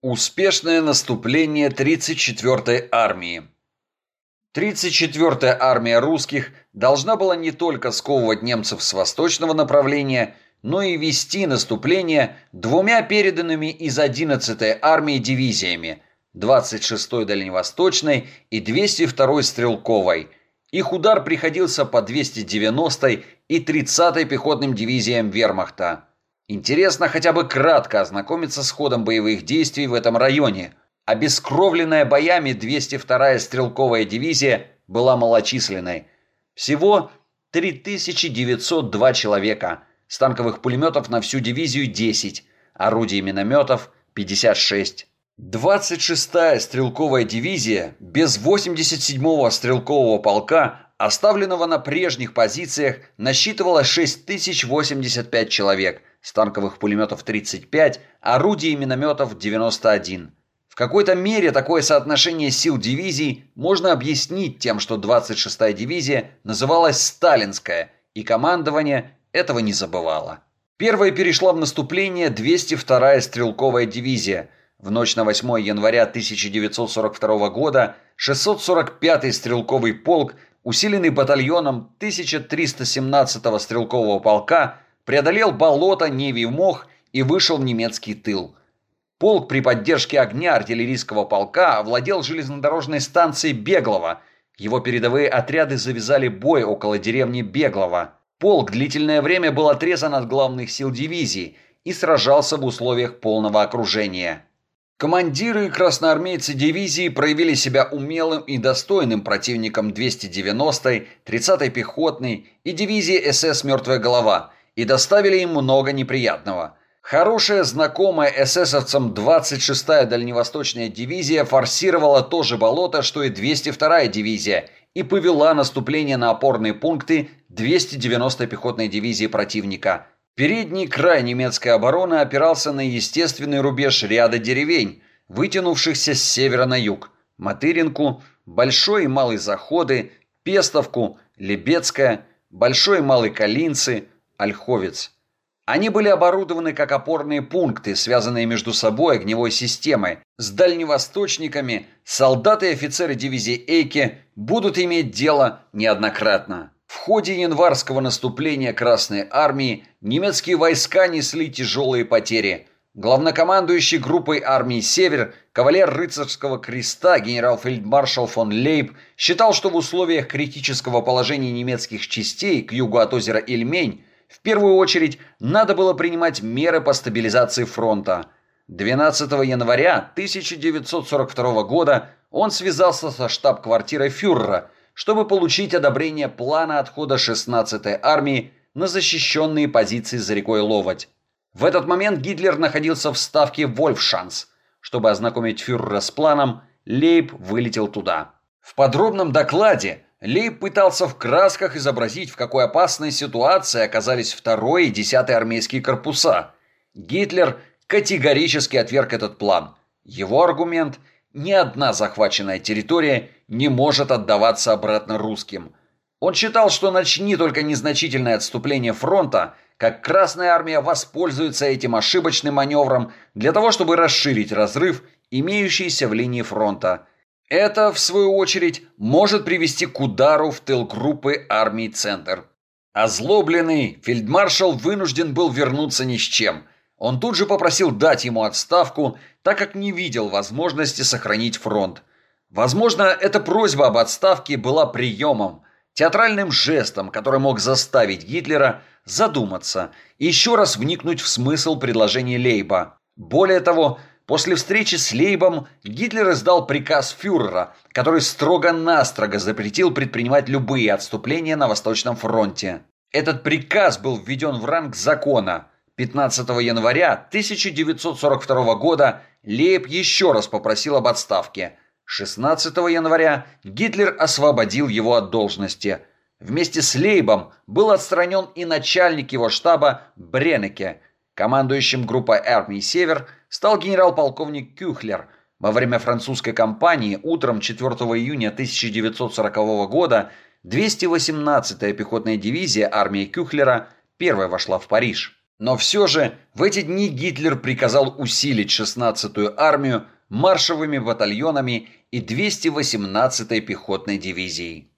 Успешное наступление 34-й армии 34-я армия русских должна была не только сковывать немцев с восточного направления, но и вести наступление двумя переданными из 11-й армии дивизиями 26-й дальневосточной и 202-й стрелковой. Их удар приходился по 290-й и 30-й пехотным дивизиям вермахта. Интересно хотя бы кратко ознакомиться с ходом боевых действий в этом районе. Обескровленная боями 202-я стрелковая дивизия была малочисленной. Всего 3902 человека. С танковых пулеметов на всю дивизию 10, орудий минометов 56. 26-я стрелковая дивизия без 87-го стрелкового полка, оставленного на прежних позициях, насчитывала 6085 человек – танковых пулеметов 35, орудий и минометов 91. В какой-то мере такое соотношение сил дивизий можно объяснить тем, что 26-я дивизия называлась «Сталинская», и командование этого не забывало. Первая перешла в наступление 202-я стрелковая дивизия. В ночь на 8 января 1942 года 645-й стрелковый полк, усиленный батальоном 1317-го стрелкового полка, преодолел болото Невий-Мох и вышел в немецкий тыл. Полк при поддержке огня артиллерийского полка овладел железнодорожной станцией Беглова. Его передовые отряды завязали бой около деревни Беглова. Полк длительное время был отрезан от главных сил дивизии и сражался в условиях полного окружения. Командиры и красноармейцы дивизии проявили себя умелым и достойным противником 290-й, 30-й пехотной и дивизии СС «Мертвая голова», и доставили им много неприятного. Хорошая знакомая эсэсовцам 26-я дальневосточная дивизия форсировала то же болото, что и 202-я дивизия, и повела наступление на опорные пункты 290-й пехотной дивизии противника. Передний край немецкой обороны опирался на естественный рубеж ряда деревень, вытянувшихся с севера на юг. Матыринку, Большой и Малый Заходы, Пестовку, Лебецкая, Большой и Малый Калинцы – Ольховец. Они были оборудованы как опорные пункты, связанные между собой огневой системой. С дальневосточниками солдаты и офицеры дивизии Эйке будут иметь дело неоднократно. В ходе январского наступления Красной Армии немецкие войска несли тяжелые потери. Главнокомандующий группой армии «Север», кавалер рыцарского креста генерал-фельдмаршал фон Лейб считал, что в условиях критического положения немецких частей к югу от озера Ильмень в первую очередь надо было принимать меры по стабилизации фронта. 12 января 1942 года он связался со штаб-квартирой фюрера, чтобы получить одобрение плана отхода 16-й армии на защищенные позиции за рекой Ловоть. В этот момент Гитлер находился в ставке Вольфшанс. Чтобы ознакомить фюрера с планом, Лейб вылетел туда. В подробном докладе Лейб пытался в красках изобразить, в какой опасной ситуации оказались второй и десятый армейские корпуса. Гитлер категорически отверг этот план. Его аргумент – ни одна захваченная территория не может отдаваться обратно русским. Он считал, что начни только незначительное отступление фронта, как Красная Армия воспользуется этим ошибочным маневром для того, чтобы расширить разрыв, имеющийся в линии фронта – это, в свою очередь, может привести к удару в тыл группы армий «Центр». Озлобленный фельдмаршал вынужден был вернуться ни с чем. Он тут же попросил дать ему отставку, так как не видел возможности сохранить фронт. Возможно, эта просьба об отставке была приемом, театральным жестом, который мог заставить Гитлера задуматься и еще раз вникнуть в смысл предложения Лейба. Более того, После встречи с Лейбом Гитлер издал приказ фюрера, который строго-настрого запретил предпринимать любые отступления на Восточном фронте. Этот приказ был введен в ранг закона. 15 января 1942 года Лейб еще раз попросил об отставке. 16 января Гитлер освободил его от должности. Вместе с Лейбом был отстранен и начальник его штаба Бренеке. Командующим группой армии «Север» стал генерал-полковник Кюхлер. Во время французской кампании утром 4 июня 1940 года 218-я пехотная дивизия армии Кюхлера первой вошла в Париж. Но все же в эти дни Гитлер приказал усилить 16-ю армию маршевыми батальонами и 218-й пехотной дивизией.